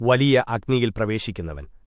വലിയ അഗ്നിയിൽ പ്രവേശിക്കുന്നവൻ.